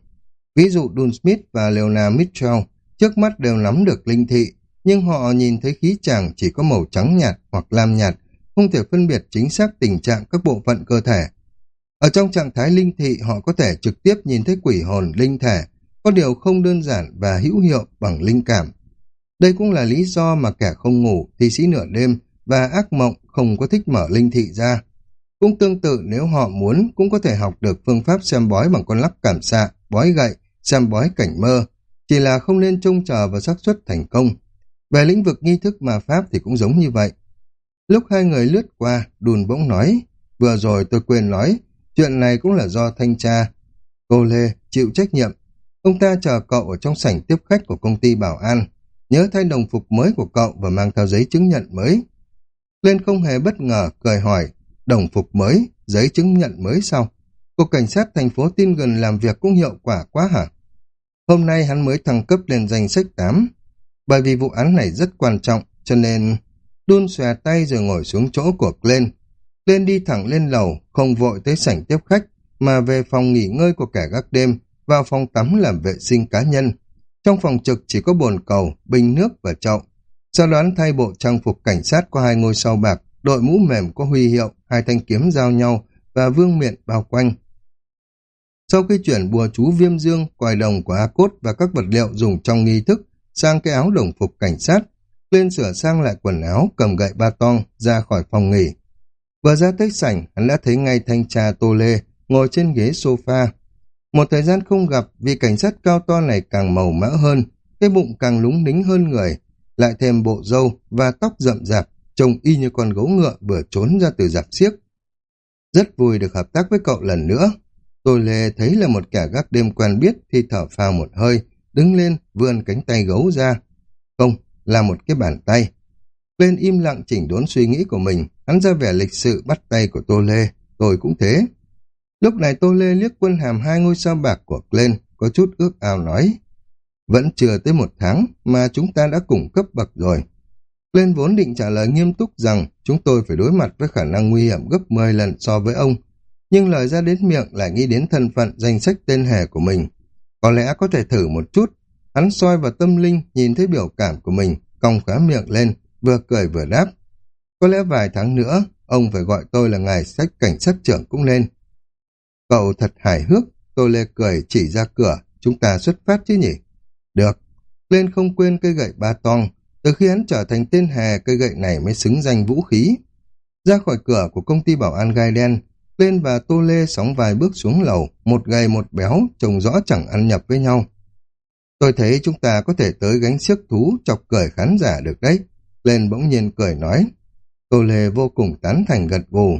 Ví dụ Dun Smith và Leona Mitchell trước mắt đều nắm được linh thị, nhưng họ nhìn thấy khí chàng chỉ có màu trắng nhạt hoặc lam nhạt, không thể phân biệt chính xác tình trạng các bộ phận cơ thể. Ở trong trạng thái linh thị họ có thể trực tiếp nhìn thấy quỷ hồn linh thể, có điều không đơn giản và hữu hiệu bằng linh cảm. Đây cũng là lý do mà kẻ không ngủ, thi sĩ nửa đêm và ác mộng không có thích mở linh thị ra. Cũng tương tự nếu họ muốn cũng có thể học được phương pháp xem bói bằng con lắc cảm xạ, bói gậy, xem bói cảnh mơ, chỉ là không nên trông chờ vào xác suất thành công. Về lĩnh vực nghi thức mà Pháp thì cũng giống như vậy. Lúc hai người lướt qua, đùn bỗng nói, vừa rồi tôi quên nói, chuyện này cũng là do thanh tra. Cô Lê chịu trách nhiệm. Ông ta chờ cậu ở trong sảnh tiếp khách của công ty bảo an, nhớ thay đồng phục mới của cậu và mang theo giấy chứng nhận mới. Lên không hề bất ngờ, cười hỏi, đồng phục mới, giấy chứng nhận mới sao? Cục cảnh sát thành phố tin gần làm việc cũng hiệu quả quá hả? Hôm nay hắn mới thăng cấp lên danh sách 8. Bởi vì vụ án này rất quan trọng, cho nên đun xòe tay rồi ngồi xuống chỗ của Glenn lên đi thẳng lên lầu, không vội tới sảnh tiếp khách, mà về phòng nghỉ ngơi của kẻ gác đêm, vào phòng tắm làm vệ sinh cá nhân. Trong phòng trực chỉ có bồn cầu, bình nước và chậu. Sau đó thay bộ trang phục cảnh sát có hai ngôi sao bạc, đội mũ mềm có huy hiệu, hai thanh kiếm giao nhau và vương miện bao quanh. Sau khi chuyển bùa chú viêm dương, quài đồng của A Cốt và các vật liệu dùng trong nghi thức sang cái áo đồng phục cảnh sát, lên sửa sang lại quần áo, cầm gậy ba tong, ra khỏi phòng nghỉ. Vừa ra tới sảnh, hắn đã thấy ngay thanh tra Tô Lê ngồi trên ghế sofa. Một thời gian không gặp, vì cảnh sát cao to này càng màu mỡ hơn, cái bụng càng lúng nính hơn người, lại thêm bộ râu và tóc rậm rạp, trông y như con gấu ngựa vừa trốn ra từ giạp xiếc. Rất vui được hợp tác với cậu lần nữa, tô lê thấy là một kẻ gác đêm quen biết thì thở phào một hơi, đứng lên vươn cánh tay gấu ra. Không, là một cái bàn tay. Lên im lặng chỉnh đốn suy nghĩ của mình, hắn ra vẻ lịch sự bắt tay của Tô Lê, tôi cũng thế. Lúc này Tô Lê liếc quân hàm hai ngôi sao bạc của Glenn, có chút ước ao nói. Vẫn chưa tới một tháng mà chúng ta đã cùng cấp bậc rồi. Glenn vốn định trả lời nghiêm túc rằng chúng tôi phải đối mặt với khả năng nguy hiểm gấp 10 lần so với ông, nhưng lời ra đến miệng lại nghĩ đến thân phận danh sách tên hề của mình. Có lẽ có thể thử một chút. Hắn soi vào tâm linh, nhìn thấy biểu cảm của mình, cong khóa miệng lên, vừa cười vừa đáp. Có lẽ vài tháng nữa, ông phải gọi tôi là ngài sách cảnh sát trưởng cũng nên. Cậu thật hài hước, tôi lê cười chỉ ra cửa, chúng ta xuất phát chứ nhỉ? Được. Lên không quên cây gậy ba tong, từ khi hắn trở thành tên hè cây gậy này mới xứng danh vũ khí. Ra khỏi cửa của công ty bảo an gai đen, lên và Tô Lê sóng vài bước xuống lầu, một gầy một béo, trông rõ chẳng ăn nhập với nhau. Tôi thấy chúng ta có thể tới gánh siếc thú chọc cười khán giả được đấy. Lên bỗng nhiên cười nói. Tô Lê vô cùng tán thành gật gù.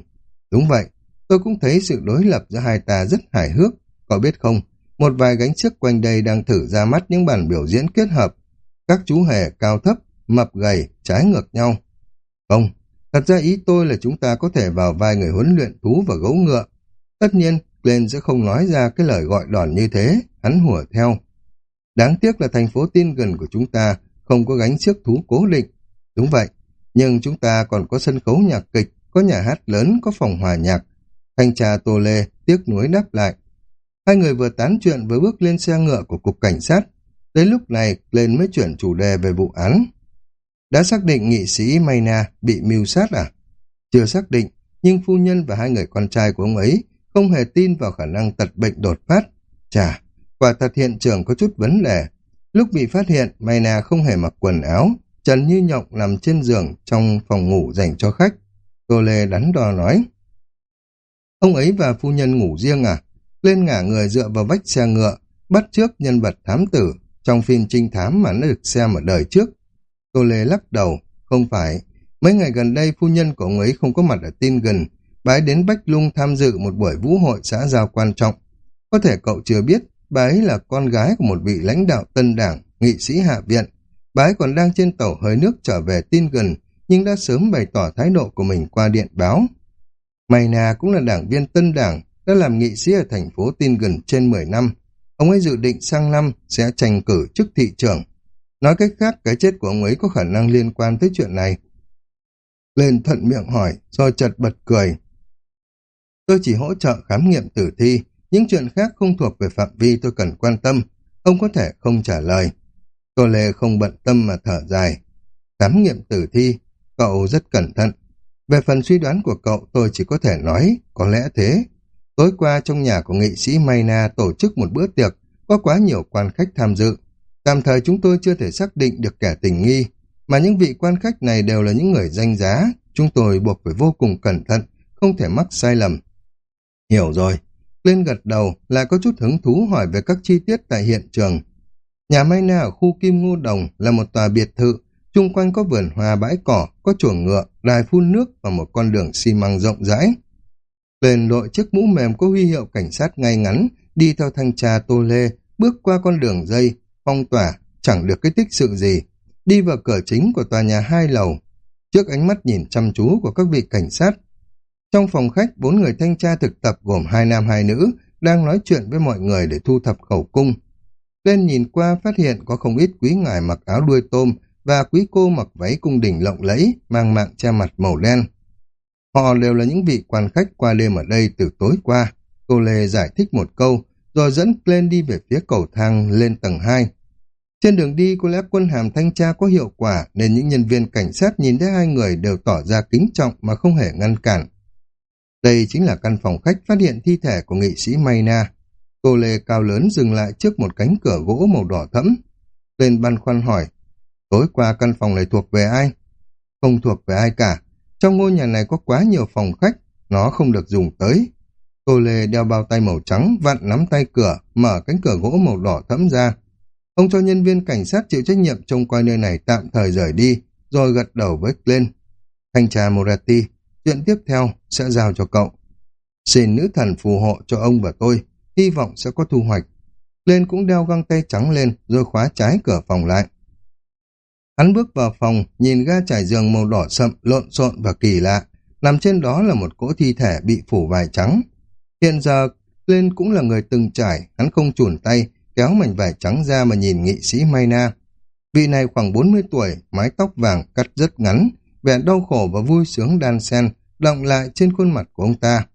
Đúng vậy, tôi cũng thấy sự đối lập giữa hai ta rất hài hước. Có biết không, một vài gánh trước quanh đây đang thử ra mắt những bản biểu diễn kết hợp. Các chú hề cao thấp, mập gầy, trái ngược nhau. Không, Thật ra ý tôi là chúng ta có thể vào vai người huấn luyện thú và gấu ngựa. Tất nhiên, Glenn sẽ không nói ra cái lời gọi đòn như thế, hắn hùa theo. Đáng tiếc là thành phố tin gần của chúng ta không có gánh chiếc thú cố định. Đúng vậy, nhưng chúng ta còn có sân khấu nhạc kịch, có nhà hát lớn, có phòng hòa nhạc. Thanh tra Tô Lê tiếc nuối đáp lại. Hai người vừa tán chuyện vừa bước lên xe ngựa của cục cảnh sát. Đến lúc này, Glenn mới chuyển chủ đề về vụ án. Đã xác định nghị sĩ Mayna bị mưu sát à? Chưa xác định, nhưng phu nhân và hai người con trai của ông ấy không hề tin vào khả năng tật bệnh đột phát. Chà, quả thật hiện trường có chút vấn đề. Lúc bị phát hiện, Mayna không hề mặc quần áo, trần như nhộng nằm trên giường trong phòng ngủ dành cho khách. Tô Lê đắn đo nói. Ông ấy và phu nhân ngủ riêng à? Lên ngả người dựa vào vách xe ngựa, bắt trước nhân vật thám tử trong phim trinh thám mà nó được xem ở đời trước. Tô Lê lắc đầu, không phải. Mấy ngày gần đây phu nhân của ông ấy không có mặt ở tin gần, bà ấy đến Bách Lung tham dự một buổi vũ hội xã giao quan trọng. Có thể cậu chưa biết, bà ấy là con gái của một vị lãnh đạo tân đảng, nghị sĩ hạ viện. Bà ấy còn đang trên tàu hơi nước trở về tin gần, nhưng đã sớm bày tỏ thái độ của mình qua điện báo. Mayna cũng là đảng viên tân đảng, đã làm nghị sĩ ở thành phố tin gần trên 10 năm. Ông ấy dự định sang năm sẽ tranh cử chức thị trưởng. Nói cách khác, cái chết của ông ấy có khả năng liên quan tới chuyện này. Lên thuận miệng hỏi, rồi chật bật cười. Tôi chỉ hỗ trợ khám nghiệm tử thi, những chuyện khác không thuộc về phạm vi tôi cần quan tâm. Ông có thể không trả lời. Cô Lê không bận tâm mà thở dài. Khám nghiệm tử thi, cậu rất cẩn thận. Về phần suy đoán của cậu tôi chỉ có thể nói, có lẽ thế. Tối qua trong nhà của nghị sĩ Mayna tổ chức một bữa tiệc, có quá nhiều quan khách tham dự. Tạm thời chúng tôi chưa thể xác định được kẻ tình nghi, mà những vị quan khách này đều là những người danh giá, chúng tôi buộc phải vô cùng cẩn thận, không thể mắc sai lầm. Hiểu rồi. Lên gật đầu lại có chút hứng thú hỏi về các chi tiết tại hiện trường. Nhà Mayna ở khu Kim Ngô Đồng là một tòa biệt thự, chung quanh có vườn hoa bãi cỏ, có chuồng ngựa, đài phun nước và một con đường xi măng rộng rãi. Lên đội chiếc mũ mềm có huy hiệu cảnh sát ngay ngắn, đi theo thanh tra Tô Lê, bước qua con đường dây, phong tỏa, chẳng được cái tích sự gì, đi vào cửa chính của tòa nhà hai lầu. Trước ánh mắt nhìn chăm chú của các vị cảnh sát, trong phòng khách, bốn người thanh tra thực tập gồm hai nam hai nữ đang nói chuyện với mọi người để thu thập khẩu cung. Lên nhìn qua phát hiện có không ít quý ngài mặc áo đuôi tôm và quý cô mặc váy cung đỉnh lộng lẫy, mang mạng che mặt màu đen. Họ đều là những vị quan khách qua đêm ở đây từ tối qua. Cô Lê giải thích một câu, rồi dẫn lên đi về phía cầu thang lên tầng 2. Trên đường đi có lẽ quân hàm thanh tra có hiệu quả nên những nhân viên cảnh sát nhìn thấy hai người đều tỏ ra kính trọng mà không hề ngăn cản. Đây chính là căn phòng khách phát hiện thi thể của nghị sĩ Mayna. Cô Lê cao lớn dừng lại trước một cánh cửa gỗ màu đỏ thẫm. Lên băn khoăn hỏi, tối qua căn phòng này thuộc về ai? Không thuộc về ai cả. Trong ngôi nhà này có quá nhiều phòng khách, nó không được dùng tới. Cô Lê đeo bao tay màu trắng, vặn nắm tay cửa, mở cánh cửa gỗ màu đỏ thẫm ra. Ông cho nhân viên cảnh sát chịu trách nhiệm trông coi nơi này tạm thời rời đi, rồi gật đầu với lên. Thanh tra Morati, Chuyện tiếp theo sẽ giao cho cậu. Xin nữ thần phù hộ cho ông và tôi, hy vọng sẽ có thu hoạch. Lên cũng đeo găng tay trắng lên rồi khóa trái cửa phòng lại. Hắn bước vào phòng, nhìn ga trải giường màu đỏ sậm, lộn xộn và kỳ lạ. Nằm trên đó là một cỗ thi thể bị phủ vải trắng. Hiện giờ, Lên cũng là người từng trải, hắn không chùn tay, kéo mảnh vải trắng ra mà nhìn nghị sĩ Mayna. Vị này khoảng 40 tuổi, mái tóc vàng cắt rất ngắn, vẻ đau khổ và vui sướng đan xen động lại trên khuôn mặt của ông ta.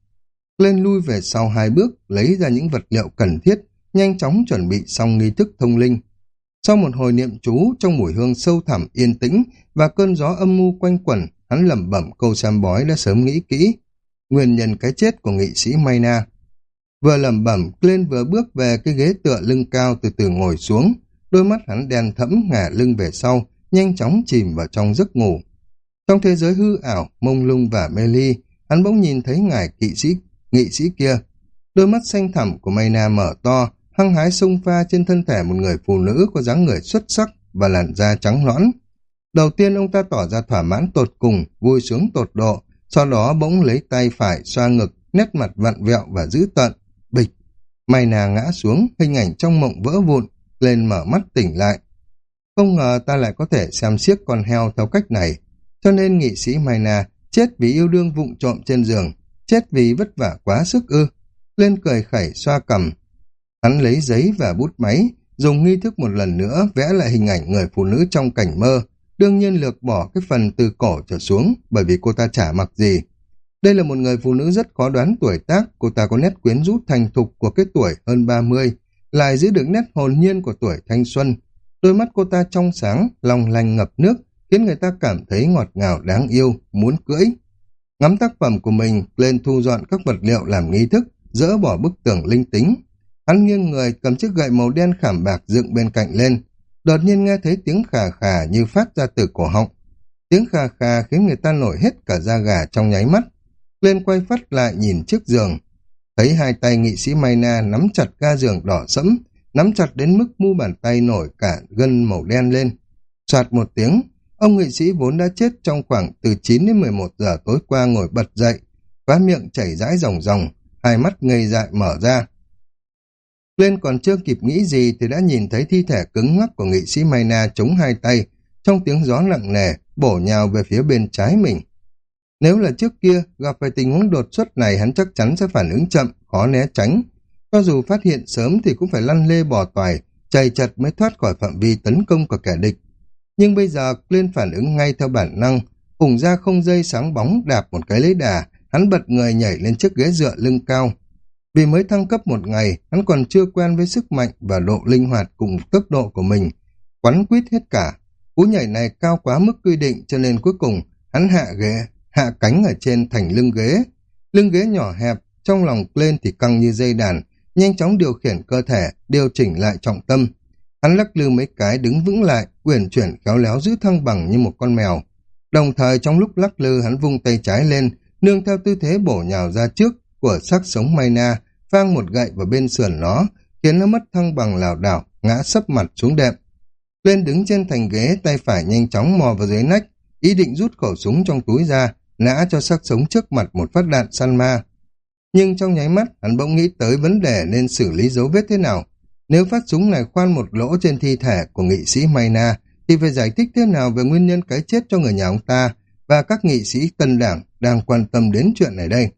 Lên lui về sau hai bước, lấy ra những vật liệu cần thiết, nhanh chóng chuẩn bị xong nghi thức thông linh. Sau một hồi niệm chú, trong mùi hương sâu thẳm yên tĩnh và cơn gió âm mưu quanh quẩn, hắn lẩm bẩm câu xem bói đã sớm nghĩ kỹ. Nguyên nhân cái chết của nghị sĩ Mayna. Vừa lẩm bẩm, lên vừa bước về cái ghế tựa lưng cao từ từ ngồi xuống, đôi mắt hắn đen thẫm ngả lưng về sau, nhanh chóng chìm vào trong giấc ngủ. Trong thế giới hư ảo, mông lung và mê ly, hắn bỗng nhìn thấy ngài kỵ sĩ, nghị sĩ kia. Đôi mắt xanh thẳm của Mayna mở to, hăng hái xông pha trên thân thể một người phụ nữ có dáng người xuất sắc và làn da trắng nõn. Đầu tiên ông ta tỏ ra thỏa mãn tột cùng, vui sướng tột độ, sau đó bỗng lấy tay phải xoa ngực, nét mặt vặn vẹo và dữ tợn. Bịch! Mayna ngã xuống, hình ảnh trong mộng vỡ vụn, lên mở mắt tỉnh lại. Không ngờ ta lại có thể xem xiếc con heo theo cách này, cho nên nghị sĩ Mayna chết vì yêu đương vụng trộm trên giường, chết vì vất vả quá sức ư. Lên cười khẩy xoa cầm. Hắn lấy giấy và bút máy, dùng nghi thức một lần nữa vẽ lại hình ảnh người phụ nữ trong cảnh mơ, đương nhiên lược bỏ cái phần từ cổ trở xuống bởi vì cô ta chả mặc gì. Đây là một người phụ nữ rất khó đoán tuổi tác, cô ta có nét quyến rũ thành thục của cái tuổi hơn 30, lại giữ được nét hồn nhiên của tuổi thanh xuân. Đôi mắt cô ta trong sáng, long lanh ngập nước, khiến người ta cảm thấy ngọt ngào đáng yêu, muốn cưỡi. Ngắm tác phẩm của mình, lên thu dọn các vật liệu làm nghi thức, dỡ bỏ bức tường linh tính. Hắn nghiêng người cầm chiếc gậy màu đen khảm bạc dựng bên cạnh lên. Đột nhiên nghe thấy tiếng khà khà như phát ra từ cổ họng. Tiếng khà khà khiến người ta nổi hết cả da gà trong nháy mắt. Lên quay phát lại nhìn chiếc giường. Thấy hai tay nghị sĩ Mayna nắm chặt ga giường đỏ sẫm, nắm chặt đến mức mu bàn tay nổi cả gân màu đen lên. Soạt một tiếng, ông nghị sĩ vốn đã chết trong khoảng từ 9 đến 11 giờ tối qua ngồi bật dậy, khóa miệng chảy rãi ròng ròng, hai mắt ngây dại mở ra. Lên còn chưa kịp nghĩ gì thì đã nhìn thấy thi thể cứng ngắc của nghị sĩ Mayna chống hai tay, trong tiếng gió nặng nề, bổ nhào về phía bên trái mình. Nếu là trước kia, gặp phải tình huống đột xuất này hắn chắc chắn sẽ phản ứng chậm, khó né tránh. Cho dù phát hiện sớm thì cũng phải lăn lê bò toài, chạy chật mới thoát khỏi phạm vi tấn công của kẻ địch. Nhưng bây giờ lên phản ứng ngay theo bản năng, ủng ra không dây sáng bóng đạp một cái lấy đà, hắn bật người nhảy lên chiếc ghế dựa lưng cao. Vì mới thăng cấp một ngày, hắn còn chưa quen với sức mạnh và độ linh hoạt cùng tốc độ của mình. Quắn quýt hết cả. Cú nhảy này cao quá mức quy định cho nên cuối cùng hắn hạ ghế, hạ cánh ở trên thành lưng ghế. Lưng ghế nhỏ hẹp, trong lòng lên thì căng như dây đàn, nhanh chóng điều khiển cơ thể, điều chỉnh lại trọng tâm. Hắn lắc lư mấy cái đứng vững lại, quyền chuyển khéo léo giữ thăng bằng như một con mèo. Đồng thời trong lúc lắc lư hắn vung tay trái lên, nương theo tư thế bổ nhào ra trước của xác sống Mayna, phang một gậy vào bên sườn nó, khiến nó mất thăng bằng lảo đảo, ngã sấp mặt xuống đệm. Lên đứng trên thành ghế, tay phải nhanh chóng mò vào dưới nách, ý định rút khẩu súng trong túi ra, nã cho xác sống trước mặt một phát đạn săn ma. Nhưng trong nháy mắt, hắn bỗng nghĩ tới vấn đề nên xử lý dấu vết thế nào. Nếu phát súng này khoan một lỗ trên thi thể của nghị sĩ Mayna, thì phải giải thích thế nào về nguyên nhân cái chết cho người nhà ông ta và các nghị sĩ tân đảng đang quan tâm đến chuyện này đây.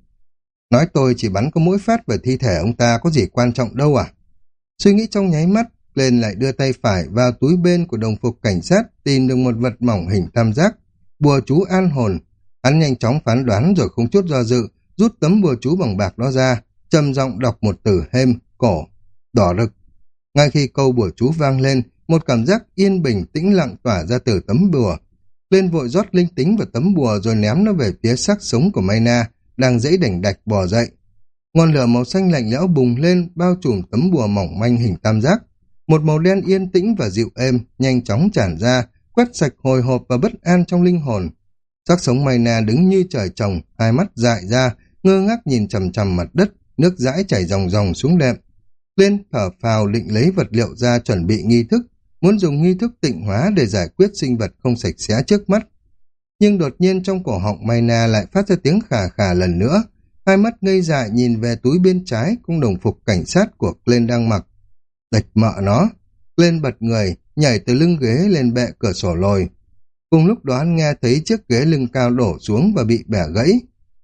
Nói tôi chỉ bắn có mũi phát về thi thể ông ta có gì quan trọng đâu à? Suy nghĩ trong nháy mắt, lên lại đưa tay phải vào túi bên của đồng phục cảnh sát tìm được một vật mỏng hình tam giác, bùa chú an hồn. Hắn nhanh chóng phán đoán rồi không chút do dự, rút tấm bùa chú bằng bạc đó ra, trầm giọng đọc một từ hêm, cổ, đỏ rực. Ngay khi câu bùa chú vang lên, một cảm giác yên bình tĩnh lặng tỏa ra từ tấm bùa. Lên vội rót linh tính vào tấm bùa rồi ném nó về phía xác sống của Mayna, đang dãy đảnh đạch bò dậy. Ngọn lửa màu xanh lạnh lẽo bùng lên, bao trùm tấm bùa mỏng manh hình tam giác. Một màu đen yên tĩnh và dịu êm, nhanh chóng tràn ra, quét sạch hồi hộp và bất an trong linh hồn. Sắc sống Mayna đứng như trời trồng, hai mắt dại ra, ngơ ngác nhìn chầm chầm mặt đất, nước dãi chảy ròng ròng xuống đệm. Lên thở phào định lấy vật liệu ra chuẩn bị nghi thức, muốn dùng nghi thức tịnh hóa để giải quyết sinh vật không sạch sẽ trước mắt. Nhưng đột nhiên trong cổ họng Mayna lại phát ra tiếng khà khà lần nữa, hai mắt ngây dại nhìn về túi bên trái cũng đồng phục cảnh sát của Glenn đang mặc. Đạch mợ nó, Glenn bật người, nhảy từ lưng ghế lên bệ cửa sổ lồi. Cùng lúc đó anh nghe thấy chiếc ghế lưng cao đổ xuống và bị bẻ gãy.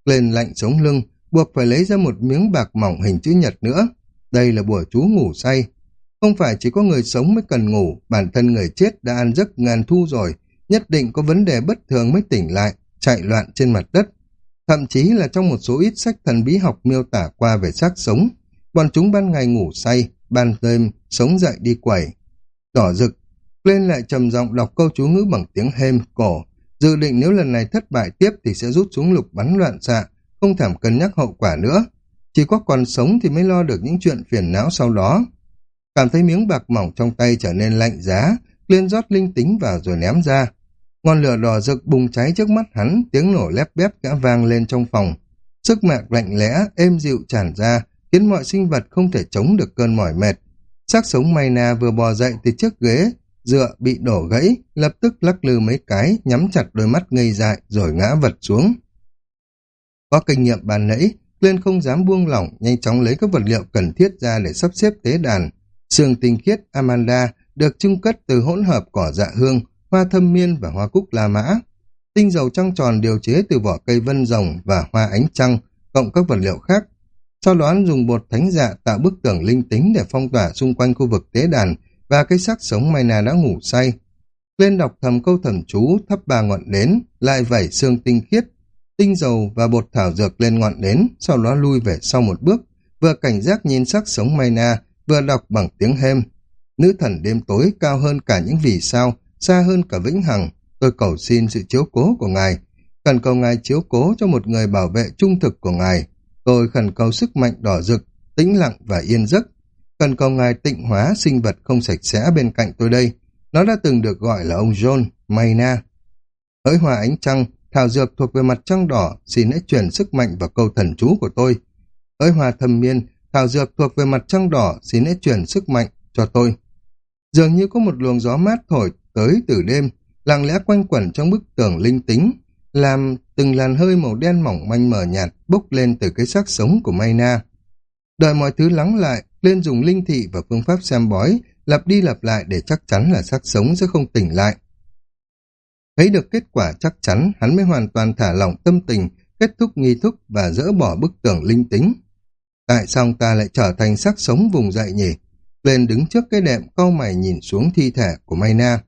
Glenn lạnh sống lưng, buộc phải lấy ra một miếng bạc mỏng hình chữ nhật nữa. Đây là bùa chú ngủ say. Không phải chỉ có người sống mới cần ngủ, bản thân người chết đã ăn giấc ngàn thu rồi, nhất định có vấn đề bất thường mới tỉnh lại, chạy loạn trên mặt đất. Thậm chí là trong một số ít sách thần bí học miêu tả qua về xác sống, bọn chúng ban ngày ngủ say, ban đêm sống dậy đi quẩy. Đỏ rực, lên lại trầm giọng đọc câu chú ngữ bằng tiếng hêm, cổ, dự định nếu lần này thất bại tiếp thì sẽ rút súng lục bắn loạn xạ, không thèm cân nhắc hậu quả nữa. Chỉ có còn sống thì mới lo được những chuyện phiền não sau đó. Cảm thấy miếng bạc mỏng trong tay trở nên lạnh giá, liên rót linh tính vào rồi ném ra. Ngọn lửa đỏ rực bùng cháy trước mắt hắn, tiếng nổ lép bép gã vang lên trong phòng. Sức mạnh lạnh lẽ, êm dịu tràn ra, khiến mọi sinh vật không thể chống được cơn mỏi mệt. Xác sống Mayna vừa bò dậy từ chiếc ghế, dựa bị đổ gãy, lập tức lắc lư mấy cái, nhắm chặt đôi mắt ngây dại rồi ngã vật xuống. Có kinh nghiệm bàn nãy, Tuyên không dám buông lỏng, nhanh chóng lấy các vật liệu cần thiết ra để sắp xếp tế đàn. Sương tinh khiết Amanda được trưng cất từ hỗn hợp cỏ dạ hương, hoa thâm miên và hoa cúc la mã. Tinh dầu trăng tròn điều chế từ vỏ cây vân rồng và hoa ánh trăng, cộng các vật liệu khác. Sau đó dùng bột thánh dạ tạo bức tường linh tính để phong tỏa xung quanh khu vực tế đàn và cây sắc sống Mayna đã ngủ say. Lên đọc thầm câu thầm chú thắp ba ngọn nến, lại vẩy xương tinh khiết, tinh dầu và bột thảo dược lên ngọn nến, sau đó lui về sau một bước, vừa cảnh giác nhìn sắc sống Mayna, vừa đọc bằng tiếng hêm. Nữ thần đêm tối cao hơn cả những vì sao, xa hơn cả vĩnh hằng, tôi cầu xin sự chiếu cố của ngài. Cần cầu ngài chiếu cố cho một người bảo vệ trung thực của ngài. Tôi khẩn cầu sức mạnh đỏ rực, tĩnh lặng và yên giấc. Cần cầu ngài tịnh hóa sinh vật không sạch sẽ bên cạnh tôi đây. Nó đã từng được gọi là ông John Mayna. Hỡi hòa ánh trăng, thảo dược thuộc về mặt trăng đỏ, xin hãy chuyển sức mạnh vào câu thần chú của tôi. ơi hòa thâm miên, thảo dược thuộc về mặt trăng đỏ, xin hãy chuyển sức mạnh cho tôi. Dường như có một luồng gió mát thổi tới từ đêm, lặng lẽ quanh quẩn trong bức tường linh tính, làm từng làn hơi màu đen mỏng manh mờ nhạt bốc lên từ cái xác sống của Mayna. Đợi mọi thứ lắng lại, lên dùng linh thị và phương pháp xem bói, lặp đi lặp lại để chắc chắn là xác sống sẽ không tỉnh lại. Thấy được kết quả chắc chắn, hắn mới hoàn toàn thả lỏng tâm tình, kết thúc nghi thức và dỡ bỏ bức tường linh tính. Tại sao ta lại trở thành xác sống vùng dậy nhỉ? Lên đứng trước cái đệm cau mày nhìn xuống thi thể của Mayna.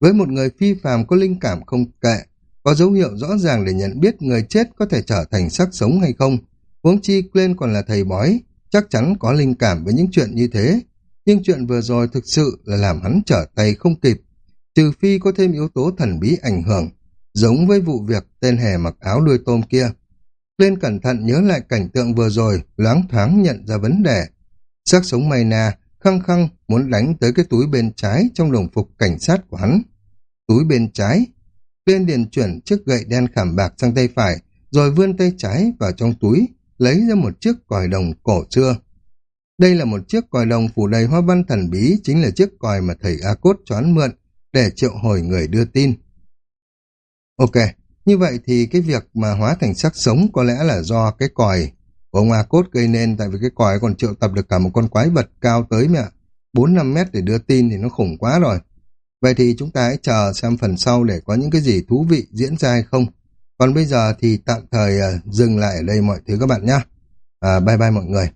Với một người phi phàm có linh cảm không kệ, có dấu hiệu rõ ràng để nhận biết người chết có thể trở thành xác sống hay không. Huống chi Glenn còn là thầy bói, chắc chắn có linh cảm với những chuyện như thế. Nhưng chuyện vừa rồi thực sự là làm hắn trở tay không kịp. Trừ phi có thêm yếu tố thần bí ảnh hưởng, giống với vụ việc tên hề mặc áo đuôi tôm kia. lên cẩn thận nhớ lại cảnh tượng vừa rồi, loáng thoáng nhận ra vấn đề. Xác sống Mayna khăng khăng muốn đánh tới cái túi bên trái trong đồng phục cảnh sát của hắn. Túi bên trái, lên điền chuyển chiếc gậy đen khảm bạc sang tay phải, rồi vươn tay trái vào trong túi, lấy ra một chiếc còi đồng cổ xưa. Đây là một chiếc còi đồng phủ đầy hoa văn thần bí, chính là chiếc còi mà thầy A Cốt choán mượn để triệu hồi người đưa tin. Ok, như vậy thì cái việc mà hóa thành sắc sống có lẽ là do cái còi của ông A Cốt gây nên, tại vì cái còi còn triệu tập được cả một con quái vật cao tới mẹ 4-5 mét để đưa tin thì nó khủng quá rồi. Vậy thì chúng ta hãy chờ xem phần sau để có những cái gì thú vị diễn ra hay không. Còn bây giờ thì tạm thời à, dừng lại ở đây mọi thứ các bạn nhé. À, bye bye mọi người.